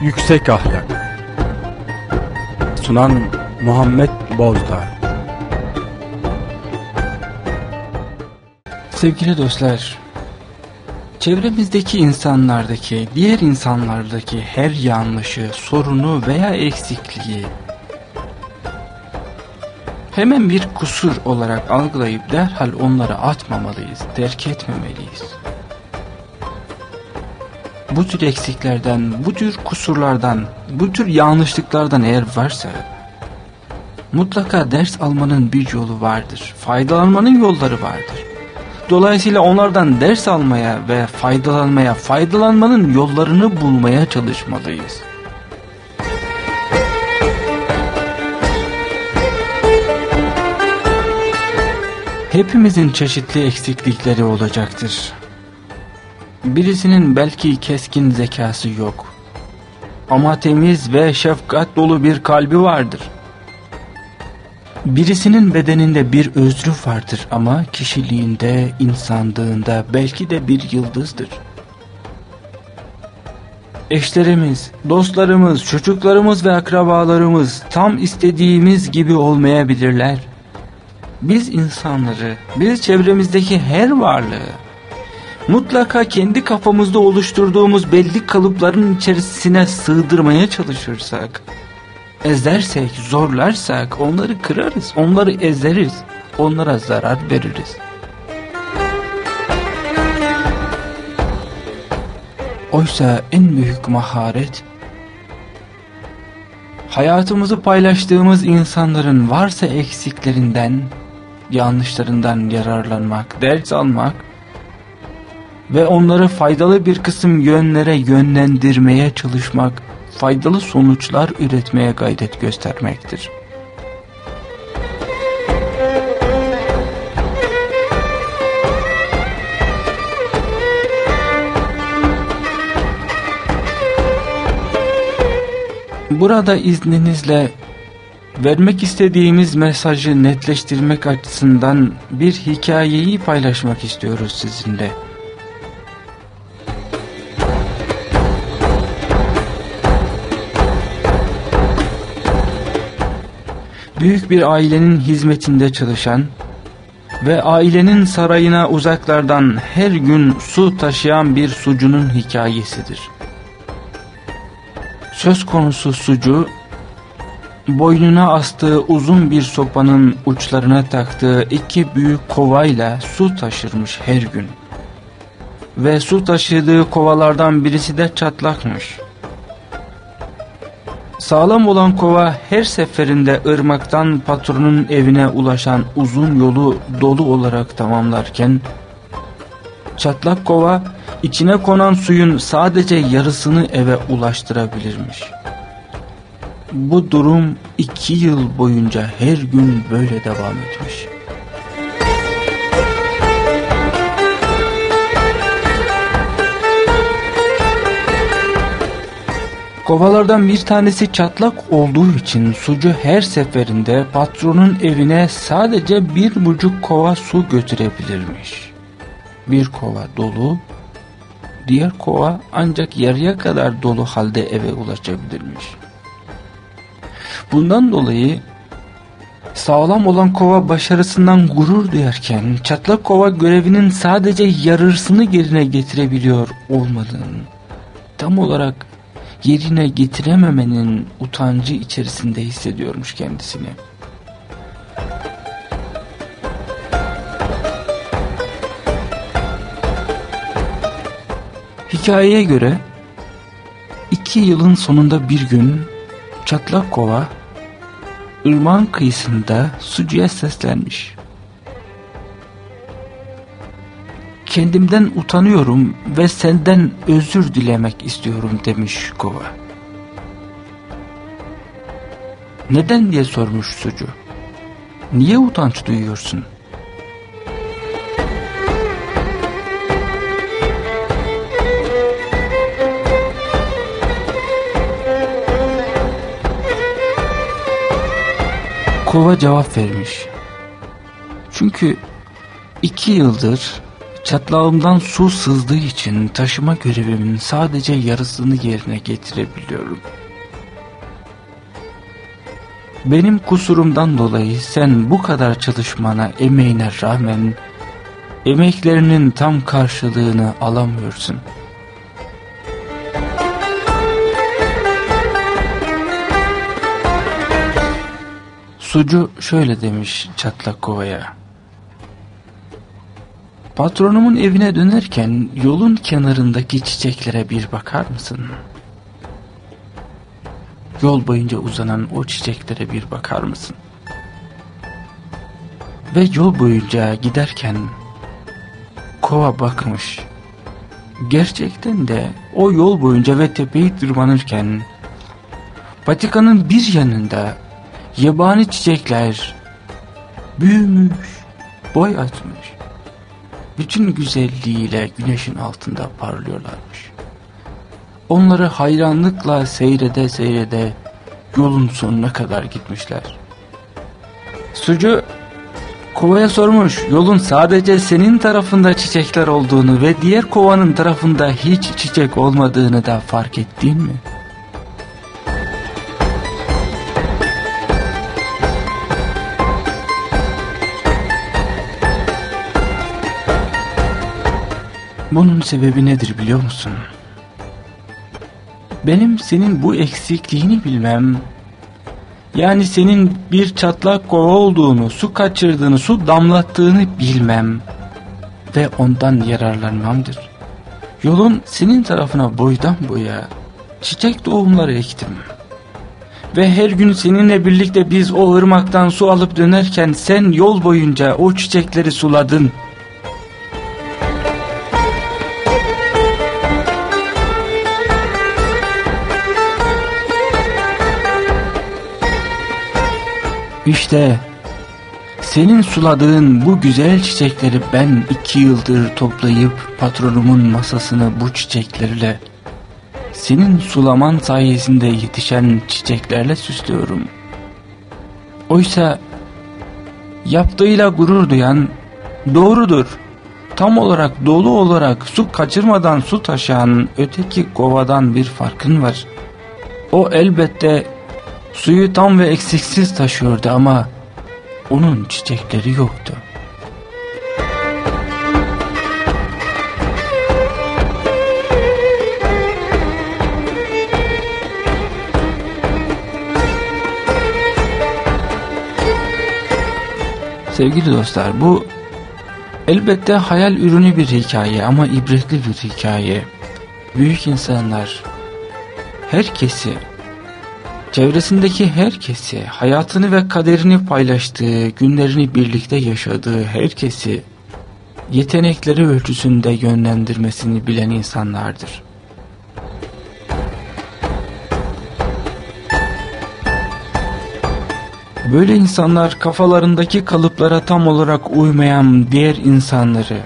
Yüksek Ahlak Sunan Muhammed Bozdağ Sevgili dostlar, çevremizdeki insanlardaki, diğer insanlardaki her yanlışı, sorunu veya eksikliği hemen bir kusur olarak algılayıp derhal onları atmamalıyız, terk etmemeliyiz. Bu tür eksiklerden, bu tür kusurlardan, bu tür yanlışlıklardan eğer varsa mutlaka ders almanın bir yolu vardır. Faydalanmanın yolları vardır. Dolayısıyla onlardan ders almaya ve faydalanmaya, faydalanmanın yollarını bulmaya çalışmalıyız. Hepimizin çeşitli eksiklikleri olacaktır. Birisinin belki keskin zekası yok. Ama temiz ve şefkat dolu bir kalbi vardır. Birisinin bedeninde bir özrü vardır ama kişiliğinde, insanlığında belki de bir yıldızdır. Eşlerimiz, dostlarımız, çocuklarımız ve akrabalarımız tam istediğimiz gibi olmayabilirler. Biz insanları, biz çevremizdeki her varlığı mutlaka kendi kafamızda oluşturduğumuz belli kalıpların içerisine sığdırmaya çalışırsak, ezersek, zorlarsak onları kırarız, onları ezeriz, onlara zarar veririz. Oysa en büyük maharet, hayatımızı paylaştığımız insanların varsa eksiklerinden, yanlışlarından yararlanmak, ders almak ve onları faydalı bir kısım yönlere yönlendirmeye çalışmak, faydalı sonuçlar üretmeye gayret göstermektir. Burada izninizle vermek istediğimiz mesajı netleştirmek açısından bir hikayeyi paylaşmak istiyoruz sizinle. Büyük bir ailenin hizmetinde çalışan ve ailenin sarayına uzaklardan her gün su taşıyan bir sucunun hikayesidir. Söz konusu sucu, boynuna astığı uzun bir sopanın uçlarına taktığı iki büyük kovayla su taşırmış her gün. Ve su taşıdığı kovalardan birisi de çatlakmış. Sağlam olan kova her seferinde ırmaktan patronun evine ulaşan uzun yolu dolu olarak tamamlarken, çatlak kova içine konan suyun sadece yarısını eve ulaştırabilirmiş. Bu durum iki yıl boyunca her gün böyle devam etmiş. Kovalardan bir tanesi çatlak olduğu için sucu her seferinde patronun evine sadece bir buçuk kova su götürebilirmiş. Bir kova dolu, diğer kova ancak yarıya kadar dolu halde eve ulaşabilirmiş. Bundan dolayı sağlam olan kova başarısından gurur duyarken çatlak kova görevinin sadece yarısını yerine getirebiliyor olmadığını tam olarak yerine getirememenin utancı içerisinde hissediyormuş kendisini. Hikayeye göre iki yılın sonunda bir gün çatlak kova ırmağın kıyısında sucuya seslenmiş. Kendimden utanıyorum ve senden özür dilemek istiyorum demiş kova. Neden diye sormuş sucu. Niye utanç duyuyorsun? Kova cevap vermiş. Çünkü iki yıldır Çatlağımdan su sızdığı için taşıma görevimin sadece yarısını yerine getirebiliyorum. Benim kusurumdan dolayı sen bu kadar çalışmana, emeğine rağmen emeklerinin tam karşılığını alamıyorsun. Sucu şöyle demiş çatlak kovaya. Patronumun evine dönerken yolun kenarındaki çiçeklere bir bakar mısın? Yol boyunca uzanan o çiçeklere bir bakar mısın? Ve yol boyunca giderken kova bakmış. Gerçekten de o yol boyunca ve tepeyi tırmanırken patikanın bir yanında yabani çiçekler büyümüş, boy atmış bütün güzelliğiyle güneşin altında parlıyorlarmış. Onları hayranlıkla seyrede seyrede yolun sonuna kadar gitmişler. Sucu kovaya sormuş yolun sadece senin tarafında çiçekler olduğunu ve diğer kovanın tarafında hiç çiçek olmadığını da fark ettin mi?'' Bunun sebebi nedir biliyor musun? Benim senin bu eksikliğini bilmem, yani senin bir çatlak kova olduğunu, su kaçırdığını, su damlattığını bilmem ve ondan yararlanmamdır. Yolun senin tarafına boydan boya çiçek doğumları ektim. Ve her gün seninle birlikte biz o ırmaktan su alıp dönerken sen yol boyunca o çiçekleri suladın.'' İşte senin suladığın bu güzel çiçekleri ben iki yıldır toplayıp patronumun masasını bu çiçeklerle senin sulaman sayesinde yetişen çiçeklerle süslüyorum. Oysa yaptığıyla gurur duyan doğrudur. Tam olarak dolu olarak su kaçırmadan su taşıyan öteki kovadan bir farkın var. O elbette Suyu tam ve eksiksiz taşıyordu ama onun çiçekleri yoktu. Sevgili dostlar bu elbette hayal ürünü bir hikaye ama ibretli bir hikaye. Büyük insanlar herkesi Çevresindeki herkesi, hayatını ve kaderini paylaştığı, günlerini birlikte yaşadığı herkesi yetenekleri ölçüsünde yönlendirmesini bilen insanlardır. Böyle insanlar kafalarındaki kalıplara tam olarak uymayan diğer insanları,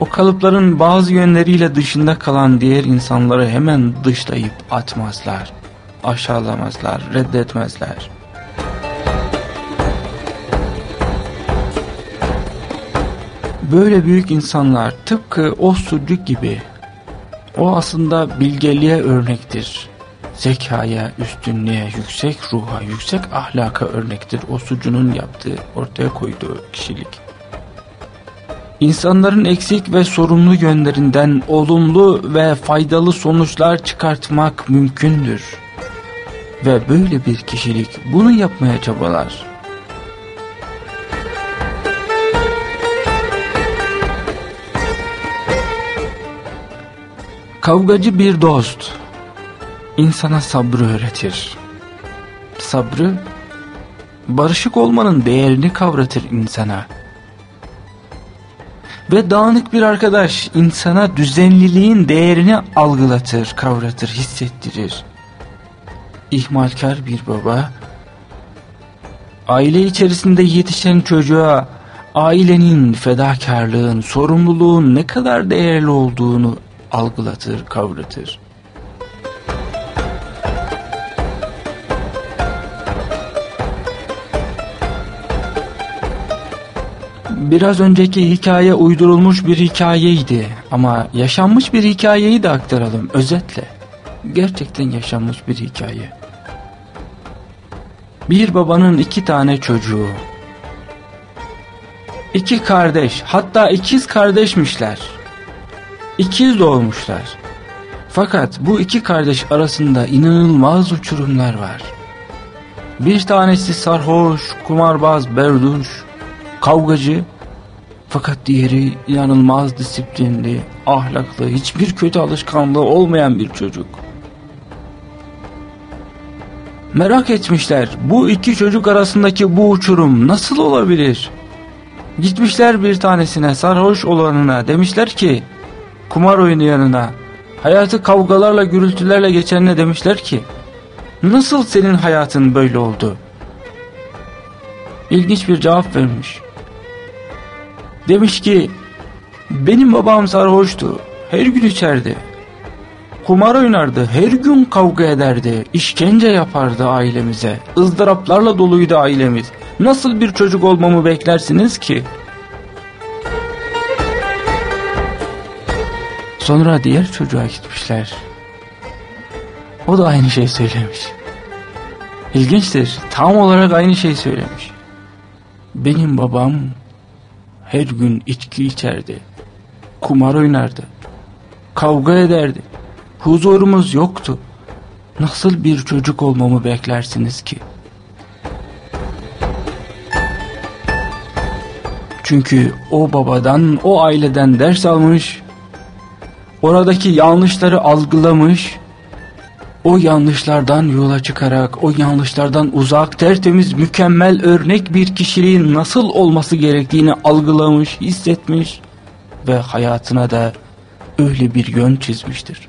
o kalıpların bazı yönleriyle dışında kalan diğer insanları hemen dışlayıp atmazlar aşağılamazlar, reddetmezler. Böyle büyük insanlar tıpkı o sucuk gibi o aslında bilgeliğe örnektir. Zekaya, üstünlüğe, yüksek ruha, yüksek ahlaka örnektir o sucunun yaptığı, ortaya koyduğu kişilik. İnsanların eksik ve sorumlu yönlerinden olumlu ve faydalı sonuçlar çıkartmak mümkündür. Ve böyle bir kişilik bunu yapmaya çabalar. Kavgacı bir dost insana sabrı öğretir. Sabrı barışık olmanın değerini kavratır insana. Ve dağınık bir arkadaş insana düzenliliğin değerini algılatır, kavratır, hissettirir ihmalkar bir baba, aile içerisinde yetişen çocuğa ailenin, fedakarlığın, sorumluluğun ne kadar değerli olduğunu algılatır, kavratır. biraz önceki hikaye uydurulmuş bir hikayeydi ama yaşanmış bir hikayeyi de aktaralım özetle. Gerçekten yaşanmış bir hikaye. Bir babanın iki tane çocuğu. İki kardeş hatta ikiz kardeşmişler. İkiz doğmuşlar. Fakat bu iki kardeş arasında inanılmaz uçurumlar var. Bir tanesi sarhoş, kumarbaz, berduş, kavgacı. Fakat diğeri inanılmaz disiplinli, ahlaklı, hiçbir kötü alışkanlığı olmayan bir çocuk. Merak etmişler bu iki çocuk arasındaki bu uçurum nasıl olabilir? Gitmişler bir tanesine sarhoş olanına demişler ki kumar oynayanına hayatı kavgalarla gürültülerle geçenine demişler ki nasıl senin hayatın böyle oldu? İlginç bir cevap vermiş. Demiş ki benim babam sarhoştu her gün içerdi kumar oynardı, her gün kavga ederdi, işkence yapardı ailemize, ızdıraplarla doluydu ailemiz. Nasıl bir çocuk olmamı beklersiniz ki? Sonra diğer çocuğa gitmişler. O da aynı şey söylemiş. İlginçtir, tam olarak aynı şey söylemiş. Benim babam her gün içki içerdi, kumar oynardı, kavga ederdi Huzurumuz yoktu. Nasıl bir çocuk olmamı beklersiniz ki? Çünkü o babadan, o aileden ders almış, oradaki yanlışları algılamış, o yanlışlardan yola çıkarak, o yanlışlardan uzak, tertemiz, mükemmel örnek bir kişiliğin nasıl olması gerektiğini algılamış, hissetmiş ve hayatına da öyle bir yön çizmiştir.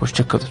Hoşçakalın.